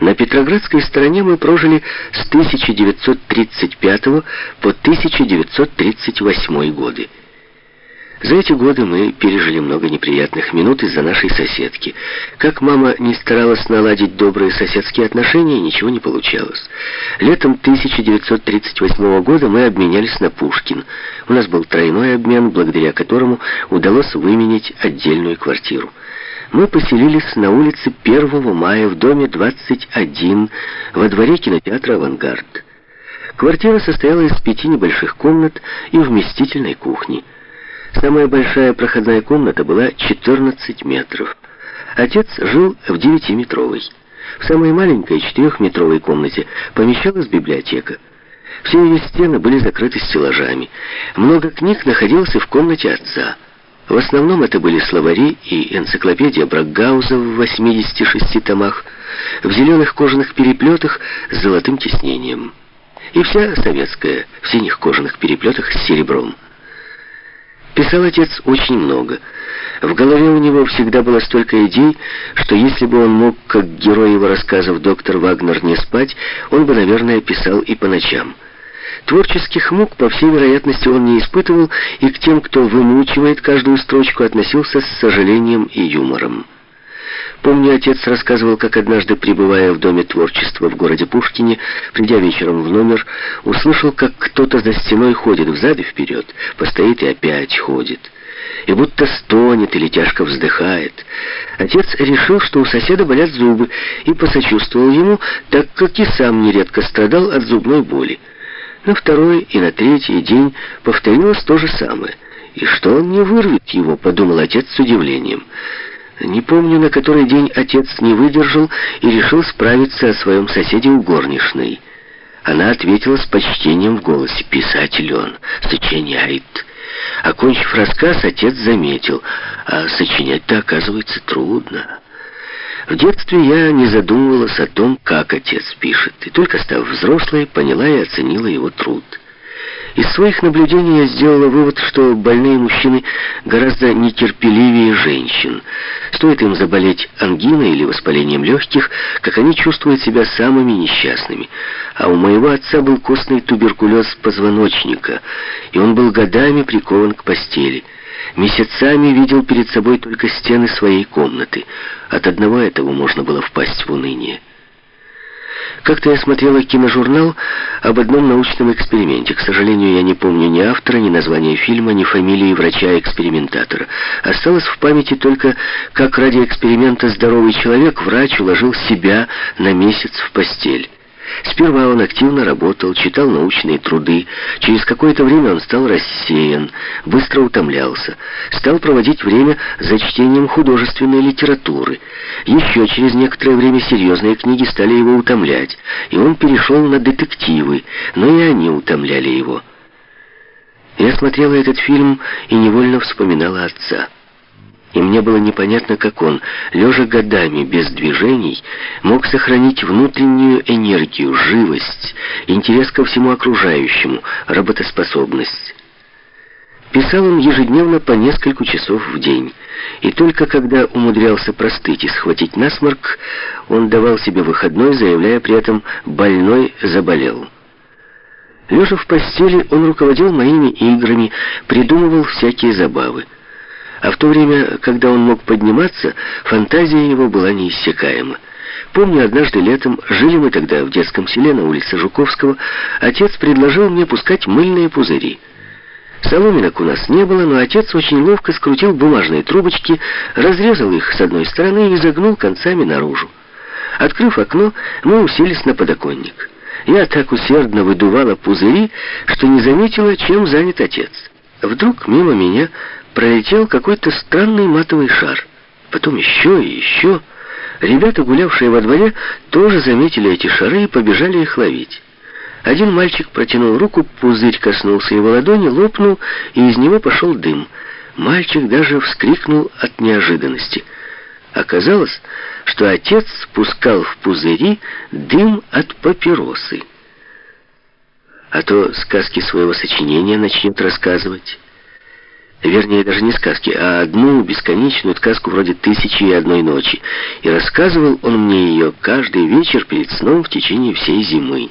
На Петроградской стороне мы прожили с 1935 по 1938 годы. За эти годы мы пережили много неприятных минут из-за нашей соседки. Как мама не старалась наладить добрые соседские отношения, ничего не получалось. Летом 1938 года мы обменялись на Пушкин. У нас был тройной обмен, благодаря которому удалось выменять отдельную квартиру. Мы поселились на улице 1 мая в доме 21 во дворе кинотеатра «Авангард». Квартира состояла из пяти небольших комнат и вместительной кухни. Самая большая проходная комната была 14 метров. Отец жил в 9-метровой. В самой маленькой четырехметровой комнате помещалась библиотека. Все ее стены были закрыты стеллажами. Много книг находилось и в комнате отца. В основном это были словари и энциклопедия Бракгауза в 86 томах, в зеленых кожаных переплетах с золотым тиснением. И вся советская в синих кожаных переплетах с серебром. Писал отец очень много. В голове у него всегда было столько идей, что если бы он мог, как герой его рассказов доктор Вагнер, не спать, он бы, наверное, писал и по ночам. Творческих мук, по всей вероятности, он не испытывал, и к тем, кто вымучивает каждую строчку, относился с сожалением и юмором. Помню, отец рассказывал, как однажды, пребывая в Доме творчества в городе Пушкине, придя вечером в номер, услышал, как кто-то за стеной ходит взад и вперед, постоит и опять ходит. И будто стонет или тяжко вздыхает. Отец решил, что у соседа болят зубы, и посочувствовал ему, так как и сам нередко страдал от зубной боли. На второй и на третий день повторилось то же самое. «И что он не вырвет его?» — подумал отец с удивлением. Не помню, на который день отец не выдержал и решил справиться о своем соседе у горничной. Она ответила с почтением в голосе. «Писатель он, сочиняет». Окончив рассказ, отец заметил, а сочинять-то, оказывается, трудно. В детстве я не задумывалась о том, как отец пишет, и только став взрослой, поняла и оценила его труд. Из своих наблюдений я сделала вывод, что больные мужчины гораздо нетерпеливее женщин. Стоит им заболеть ангиной или воспалением легких, как они чувствуют себя самыми несчастными. А у моего отца был костный туберкулез позвоночника, и он был годами прикован к постели. Месяцами видел перед собой только стены своей комнаты. От одного этого можно было впасть в уныние. Как-то я смотрела киножурнал об одном научном эксперименте. К сожалению, я не помню ни автора, ни названия фильма, ни фамилии врача-экспериментатора. Осталось в памяти только, как ради эксперимента здоровый человек, врач уложил себя на месяц в постель. Сперва он активно работал, читал научные труды. Через какое-то время он стал рассеян, быстро утомлялся. Стал проводить время за чтением художественной литературы. Еще через некоторое время серьезные книги стали его утомлять, и он перешел на детективы, но и они утомляли его. Я смотрела этот фильм и невольно вспоминала отца. И мне было непонятно, как он, лежа годами без движений, мог сохранить внутреннюю энергию, живость, интерес ко всему окружающему, работоспособность. Писал он ежедневно по несколько часов в день, и только когда умудрялся простыть и схватить насморк, он давал себе выходной, заявляя при этом «больной заболел». Лежа в постели, он руководил моими играми, придумывал всякие забавы. А в то время, когда он мог подниматься, фантазия его была неиссякаема. Помню, однажды летом, жили мы тогда в детском селе на улице Жуковского, отец предложил мне пускать мыльные пузыри. Соломинок у нас не было, но отец очень ловко скрутил бумажные трубочки, разрезал их с одной стороны и загнул концами наружу. Открыв окно, мы уселись на подоконник. Я так усердно выдувала пузыри, что не заметила, чем занят отец. Вдруг мимо меня пролетел какой-то странный матовый шар. Потом еще и еще. Ребята, гулявшие во дворе, тоже заметили эти шары и побежали их ловить. Один мальчик протянул руку, пузырь коснулся его ладони, лопнул, и из него пошел дым. Мальчик даже вскрикнул от неожиданности. Оказалось, что отец спускал в пузыри дым от папиросы. А то сказки своего сочинения начнет рассказывать. Вернее, даже не сказки, а одну бесконечную сказку вроде «Тысячи и одной ночи». И рассказывал он мне ее каждый вечер перед сном в течение всей зимы.